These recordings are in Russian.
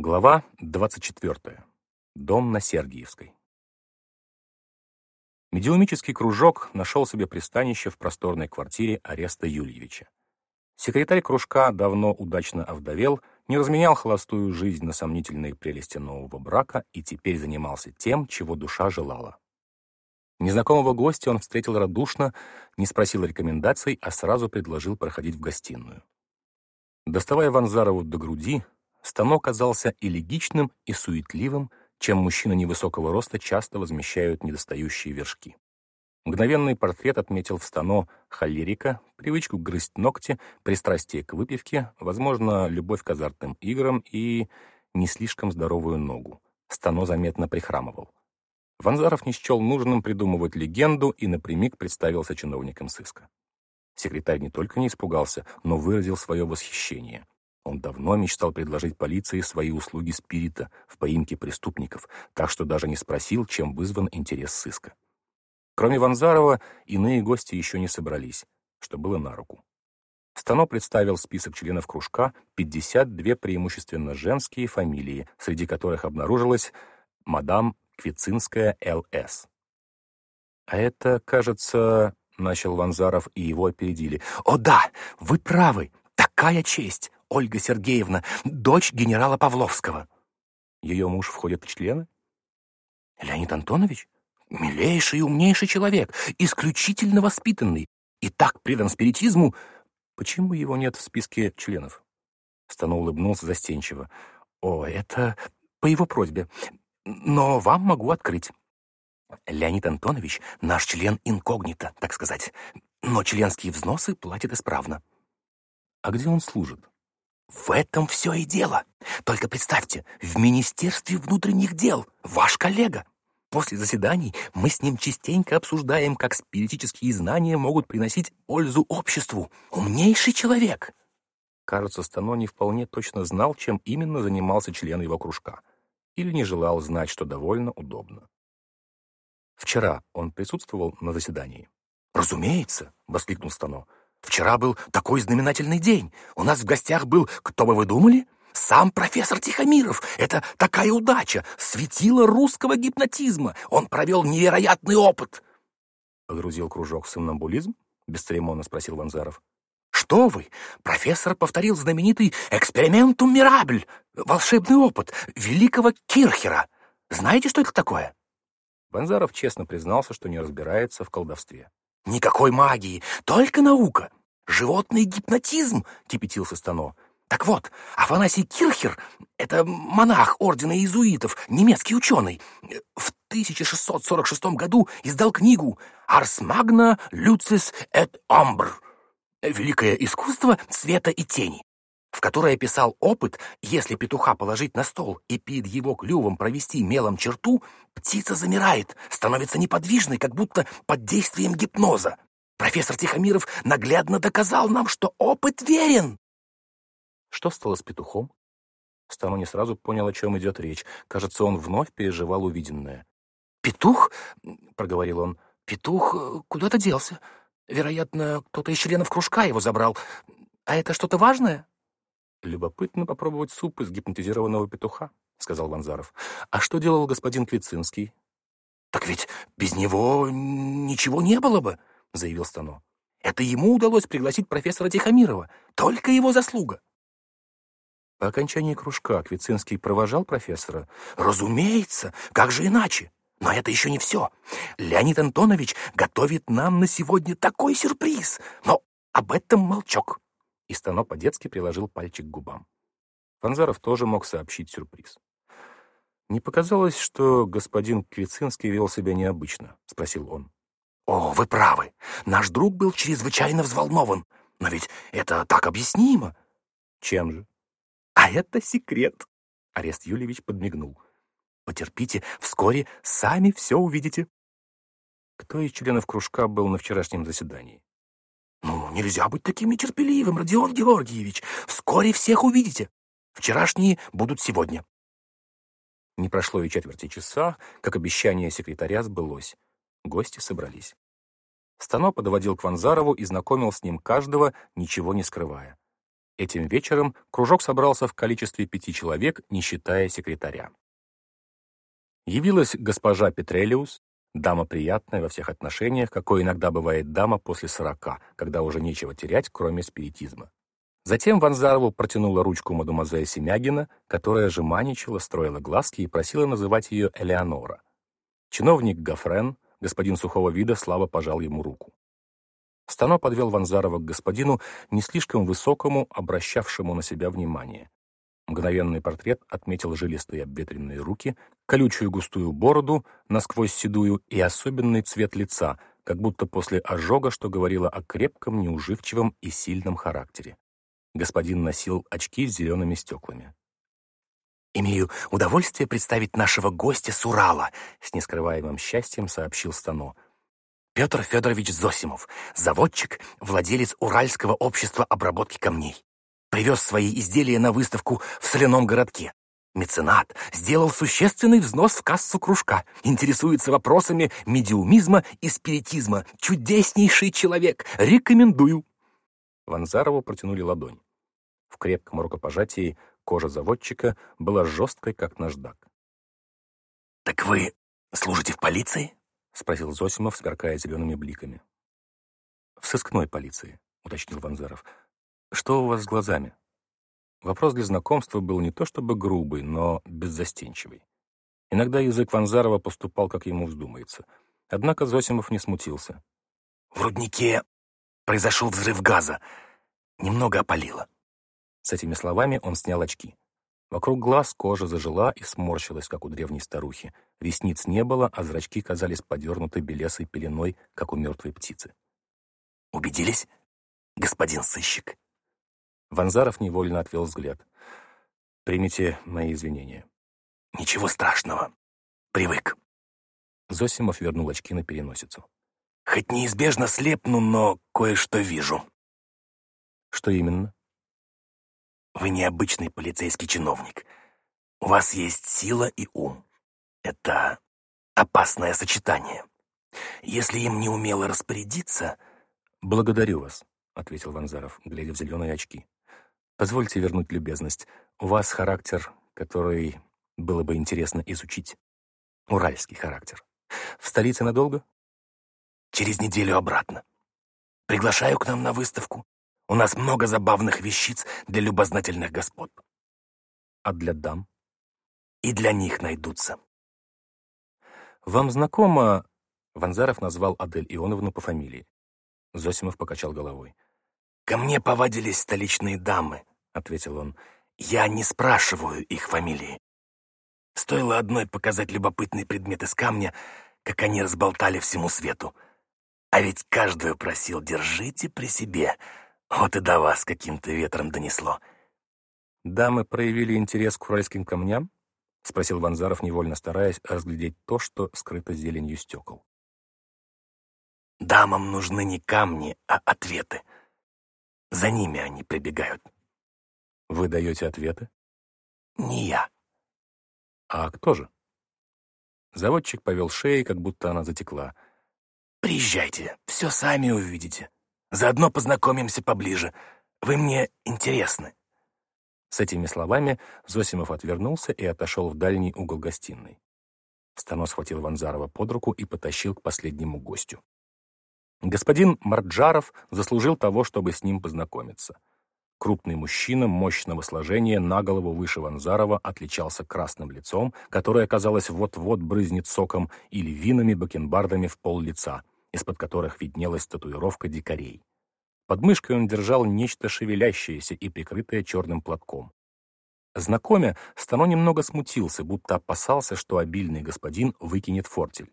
Глава 24. Дом на Сергиевской. Медиумический кружок нашел себе пристанище в просторной квартире Ареста Юльевича. Секретарь кружка давно удачно овдовел, не разменял холостую жизнь на сомнительные прелести нового брака и теперь занимался тем, чего душа желала. Незнакомого гостя он встретил радушно, не спросил рекомендаций, а сразу предложил проходить в гостиную. Доставая Ванзарову до груди, Станок казался элегичным и суетливым, чем мужчины невысокого роста часто возмещают недостающие вершки. Мгновенный портрет отметил в Стано холерика, привычку грызть ногти, пристрастие к выпивке, возможно, любовь к азартным играм и не слишком здоровую ногу. Стано заметно прихрамывал. Ванзаров не счел нужным придумывать легенду и напрямик представился чиновником сыска. Секретарь не только не испугался, но выразил свое восхищение. Он давно мечтал предложить полиции свои услуги спирита в поимке преступников, так что даже не спросил, чем вызван интерес сыска. Кроме Ванзарова, иные гости еще не собрались, что было на руку. Стано представил список членов кружка 52 преимущественно женские фамилии, среди которых обнаружилась мадам Квицинская Л.С. «А это, кажется...» — начал Ванзаров, и его опередили. «О да, вы правы! Такая честь! Ольга Сергеевна, дочь генерала Павловского. Ее муж входит в члены? Леонид Антонович? Милейший и умнейший человек, исключительно воспитанный и так предан спиритизму. Почему его нет в списке членов? Стану улыбнулся застенчиво. О, это по его просьбе. Но вам могу открыть. Леонид Антонович — наш член инкогнито, так сказать. Но членские взносы платит исправно. А где он служит? В этом все и дело. Только представьте, в Министерстве внутренних дел ваш коллега. После заседаний мы с ним частенько обсуждаем, как спиритические знания могут приносить пользу обществу. Умнейший человек. Кажется, Стано не вполне точно знал, чем именно занимался член его кружка. Или не желал знать, что довольно удобно. Вчера он присутствовал на заседании. «Разумеется!» — воскликнул Стано. Вчера был такой знаменательный день. У нас в гостях был, кто бы вы думали? Сам профессор Тихомиров. Это такая удача. Светило русского гипнотизма. Он провел невероятный опыт. Погрузил кружок в сомнамбулизм? Бесцеремонно спросил Ванзаров. Что вы? Профессор повторил знаменитый «экспериментум мирабль» — волшебный опыт великого Кирхера. Знаете, что это такое? Ванзаров честно признался, что не разбирается в колдовстве. Никакой магии, только наука. Животный гипнотизм, кипятился Стано. Так вот, Афанасий Кирхер — это монах ордена иезуитов, немецкий ученый. В 1646 году издал книгу «Ars magna lucis et ombre» — «Великое искусство цвета и тени» в которой описал опыт, если петуха положить на стол и перед его клювом провести мелом черту, птица замирает, становится неподвижной, как будто под действием гипноза. Профессор Тихомиров наглядно доказал нам, что опыт верен. Что стало с петухом? Стану не сразу понял, о чем идет речь. Кажется, он вновь переживал увиденное. «Петух?» — проговорил он. «Петух э, куда-то делся. Вероятно, кто-то из членов кружка его забрал. А это что-то важное?» «Любопытно попробовать суп из гипнотизированного петуха», — сказал Ванзаров. «А что делал господин Квицинский?» «Так ведь без него ничего не было бы», — заявил Стано. «Это ему удалось пригласить профессора Тихомирова. Только его заслуга». По окончании кружка Квицинский провожал профессора. «Разумеется! Как же иначе? Но это еще не все. Леонид Антонович готовит нам на сегодня такой сюрприз. Но об этом молчок» и Стано по-детски приложил пальчик к губам. Фанзаров тоже мог сообщить сюрприз. «Не показалось, что господин Квицинский вел себя необычно?» — спросил он. «О, вы правы. Наш друг был чрезвычайно взволнован. Но ведь это так объяснимо». «Чем же?» «А это секрет», — Арест Юльевич подмигнул. «Потерпите, вскоре сами все увидите». Кто из членов кружка был на вчерашнем заседании? «Ну, нельзя быть таким нетерпеливым, Родион Георгиевич. Вскоре всех увидите. Вчерашние будут сегодня». Не прошло и четверти часа, как обещание секретаря сбылось. Гости собрались. Стано подводил к Ванзарову и знакомил с ним каждого, ничего не скрывая. Этим вечером кружок собрался в количестве пяти человек, не считая секретаря. Явилась госпожа Петрелиус, дама приятная во всех отношениях, какой иногда бывает дама после сорока, когда уже нечего терять, кроме спиритизма. Затем Ванзарову протянула ручку мадемуазель Семягина, которая же маничала, строила глазки и просила называть ее Элеонора. Чиновник Гафрен, господин сухого вида, слабо пожал ему руку. Стано подвел Ванзарова к господину, не слишком высокому, обращавшему на себя внимание. Мгновенный портрет отметил жилистые обветренные руки, колючую густую бороду, насквозь седую и особенный цвет лица, как будто после ожога, что говорило о крепком, неуживчивом и сильном характере. Господин носил очки с зелеными стеклами. «Имею удовольствие представить нашего гостя с Урала», — с нескрываемым счастьем сообщил Стано. «Петр Федорович Зосимов, заводчик, владелец Уральского общества обработки камней. Привез свои изделия на выставку в соляном городке. Меценат сделал существенный взнос в кассу кружка, интересуется вопросами медиумизма и спиритизма. Чудеснейший человек, рекомендую. Ванзарову протянули ладонь. В крепком рукопожатии кожа заводчика была жесткой, как наждак. «Так вы служите в полиции?» — спросил Зосимов, сверкая зелеными бликами. «В сыскной полиции», — уточнил Ванзаров. «Что у вас с глазами?» Вопрос для знакомства был не то чтобы грубый, но беззастенчивый. Иногда язык Ванзарова поступал, как ему вздумается. Однако Зосимов не смутился. «В руднике произошел взрыв газа. Немного опалило». С этими словами он снял очки. Вокруг глаз кожа зажила и сморщилась, как у древней старухи. Ресниц не было, а зрачки казались подернуты белесой пеленой, как у мертвой птицы. «Убедились, господин сыщик?» Ванзаров невольно отвел взгляд. «Примите мои извинения». «Ничего страшного. Привык». Зосимов вернул очки на переносицу. «Хоть неизбежно слепну, но кое-что вижу». «Что именно?» «Вы необычный полицейский чиновник. У вас есть сила и ум. Это опасное сочетание. Если им не умело распорядиться...» «Благодарю вас», — ответил Ванзаров, глядя в зеленые очки. Позвольте вернуть любезность. У вас характер, который было бы интересно изучить. Уральский характер. В столице надолго? Через неделю обратно. Приглашаю к нам на выставку. У нас много забавных вещиц для любознательных господ. А для дам? И для них найдутся. Вам знакомо... Ванзаров назвал Адель Ионовну по фамилии. Зосимов покачал головой. «Ко мне повадились столичные дамы», — ответил он. «Я не спрашиваю их фамилии. Стоило одной показать любопытный предмет из камня, как они разболтали всему свету. А ведь каждую просил, держите при себе. Вот и до вас каким-то ветром донесло». «Дамы проявили интерес к уральским камням?» — спросил Ванзаров, невольно стараясь разглядеть то, что скрыто зеленью стекол. «Дамам нужны не камни, а ответы», за ними они прибегают. Вы даете ответы? Не я. А кто же? Заводчик повел шеей, как будто она затекла. Приезжайте, все сами увидите. Заодно познакомимся поближе. Вы мне интересны. С этими словами Зосимов отвернулся и отошел в дальний угол гостиной. Стано схватил Ванзарова под руку и потащил к последнему гостю. Господин Марджаров заслужил того, чтобы с ним познакомиться. Крупный мужчина, мощного сложения, на голову выше Ванзарова, отличался красным лицом, которое, казалось, вот-вот брызнет соком, или винами-бакенбардами в пол лица, из-под которых виднелась татуировка дикарей. Под мышкой он держал нечто шевелящееся и прикрытое черным платком. Знакомя, Стано немного смутился, будто опасался, что обильный господин выкинет фортель.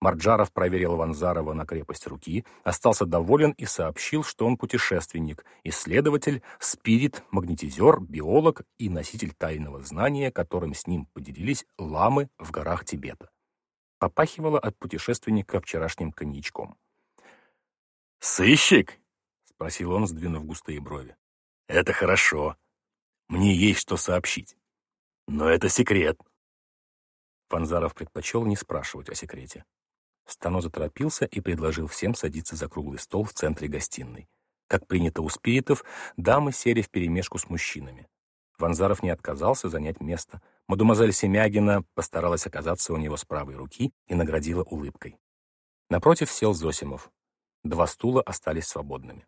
Марджаров проверил Ванзарова на крепость руки, остался доволен и сообщил, что он путешественник, исследователь, спирит, магнетизер, биолог и носитель тайного знания, которым с ним поделились ламы в горах Тибета. Попахивало от путешественника вчерашним коньячком. «Сыщик?» — спросил он, сдвинув густые брови. «Это хорошо. Мне есть что сообщить. Но это секрет». Ванзаров предпочел не спрашивать о секрете. Стано заторопился и предложил всем садиться за круглый стол в центре гостиной. Как принято у спиритов, дамы сели вперемешку с мужчинами. Ванзаров не отказался занять место. Мадемуазель Семягина постаралась оказаться у него с правой руки и наградила улыбкой. Напротив сел Зосимов. Два стула остались свободными.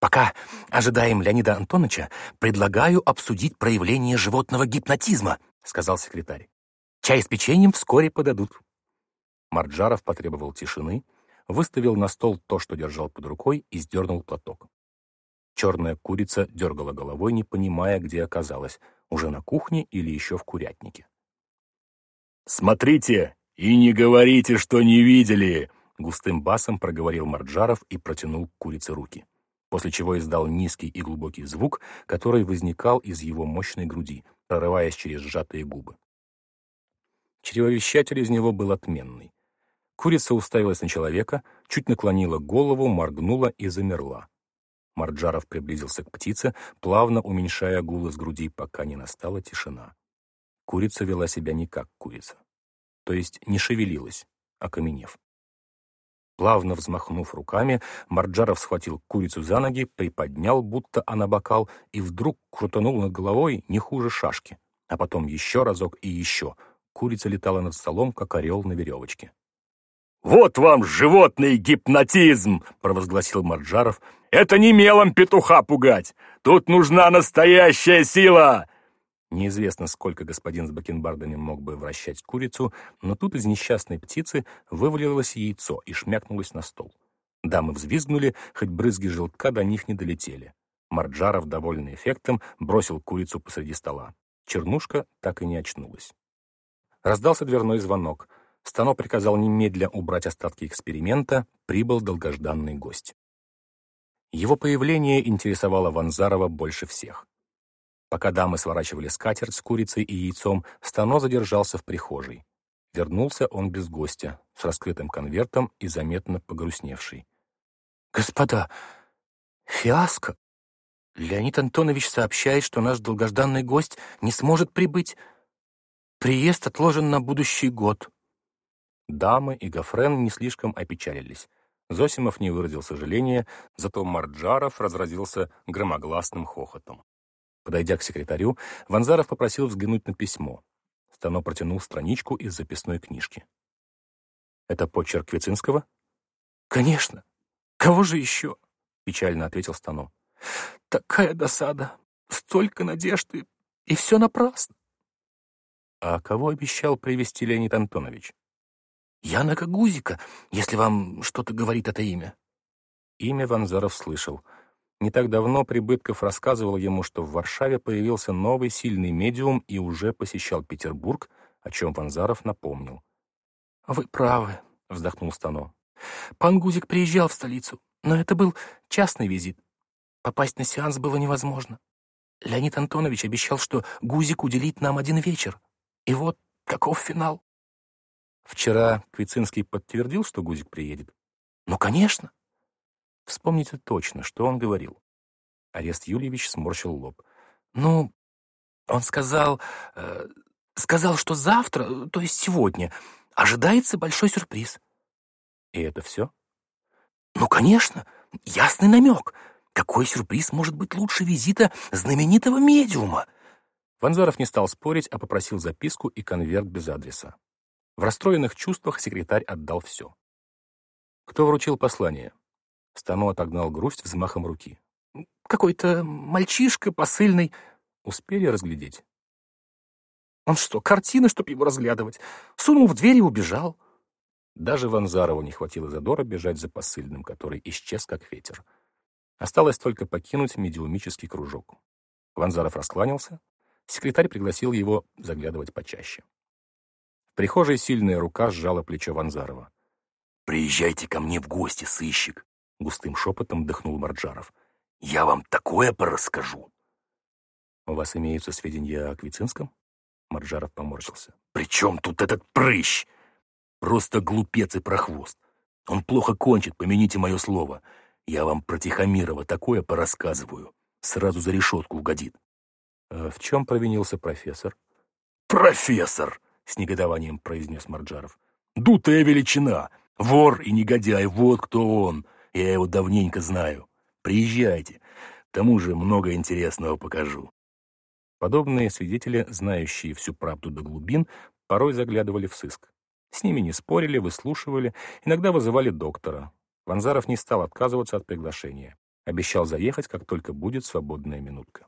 «Пока ожидаем Леонида Антоновича, предлагаю обсудить проявление животного гипнотизма», — сказал секретарь. «Чай с печеньем вскоре подадут». Марджаров потребовал тишины, выставил на стол то, что держал под рукой, и сдернул платок. Черная курица дергала головой, не понимая, где оказалась, уже на кухне или еще в курятнике. «Смотрите и не говорите, что не видели!» Густым басом проговорил Марджаров и протянул к курице руки, после чего издал низкий и глубокий звук, который возникал из его мощной груди, прорываясь через сжатые губы. Чревовещатель из него был отменный. Курица уставилась на человека, чуть наклонила голову, моргнула и замерла. Марджаров приблизился к птице, плавно уменьшая гул из груди, пока не настала тишина. Курица вела себя не как курица. То есть не шевелилась, окаменев. Плавно взмахнув руками, Марджаров схватил курицу за ноги, приподнял, будто она бокал, и вдруг крутанул над головой не хуже шашки. А потом еще разок и еще. Курица летала над столом, как орел на веревочке. «Вот вам животный гипнотизм!» — провозгласил Марджаров. «Это не мелом петуха пугать! Тут нужна настоящая сила!» Неизвестно, сколько господин с бакенбардами мог бы вращать курицу, но тут из несчастной птицы вывалилось яйцо и шмякнулось на стол. Дамы взвизгнули, хоть брызги желтка до них не долетели. Марджаров, довольный эффектом, бросил курицу посреди стола. Чернушка так и не очнулась. Раздался дверной звонок. Стано приказал немедля убрать остатки эксперимента, прибыл долгожданный гость. Его появление интересовало Ванзарова больше всех. Пока дамы сворачивали скатерть с курицей и яйцом, Стано задержался в прихожей. Вернулся он без гостя, с раскрытым конвертом и заметно погрустневший. «Господа, фиаско! Леонид Антонович сообщает, что наш долгожданный гость не сможет прибыть. Приезд отложен на будущий год». Дамы и Гофрен не слишком опечалились. Зосимов не выразил сожаления, зато Марджаров разразился громогласным хохотом. Подойдя к секретарю, Ванзаров попросил взглянуть на письмо. Стано протянул страничку из записной книжки. «Это почерк Квицинского?» «Конечно. Кого же еще?» — печально ответил Стано. «Такая досада. Столько надежды. И все напрасно». «А кого обещал привести Леонид Антонович?» Яна Гузика, если вам что-то говорит это имя». Имя Ванзаров слышал. Не так давно Прибытков рассказывал ему, что в Варшаве появился новый сильный медиум и уже посещал Петербург, о чем Ванзаров напомнил. «Вы правы», — вздохнул Стано. «Пан Гузик приезжал в столицу, но это был частный визит. Попасть на сеанс было невозможно. Леонид Антонович обещал, что Гузик уделит нам один вечер. И вот каков финал. Вчера Квицинский подтвердил, что Гузик приедет? Ну, конечно. Вспомните точно, что он говорил. Арест Юльевич сморщил лоб. Ну, он сказал... Э, сказал, что завтра, то есть сегодня, ожидается большой сюрприз. И это все? Ну, конечно. Ясный намек. Какой сюрприз может быть лучше визита знаменитого медиума? Ванзаров не стал спорить, а попросил записку и конверт без адреса. В расстроенных чувствах секретарь отдал все. Кто вручил послание? Стану отогнал грусть взмахом руки. Какой-то мальчишка посыльный. Успели разглядеть? Он что, картины, чтоб его разглядывать? Сунул в дверь и убежал. Даже Ванзарову не хватило задора бежать за посыльным, который исчез как ветер. Осталось только покинуть медиумический кружок. Ванзаров раскланялся. Секретарь пригласил его заглядывать почаще прихожей сильная рука сжала плечо Ванзарова. «Приезжайте ко мне в гости, сыщик!» — густым шепотом дыхнул Марджаров. «Я вам такое порасскажу!» «У вас имеются сведения о Квицинском?» Марджаров поморщился. «При чем тут этот прыщ? Просто глупец и прохвост. Он плохо кончит, помяните мое слово. Я вам про Тихомирова такое порассказываю. Сразу за решетку угодит». «А «В чем провинился профессор?» «Профессор!» — с негодованием произнес Марджаров. «Дутая величина! Вор и негодяй, вот кто он! Я его давненько знаю. Приезжайте. Тому же много интересного покажу. Подобные свидетели, знающие всю правду до глубин, порой заглядывали в сыск. С ними не спорили, выслушивали, иногда вызывали доктора. Ванзаров не стал отказываться от приглашения. Обещал заехать, как только будет свободная минутка.